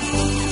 tadi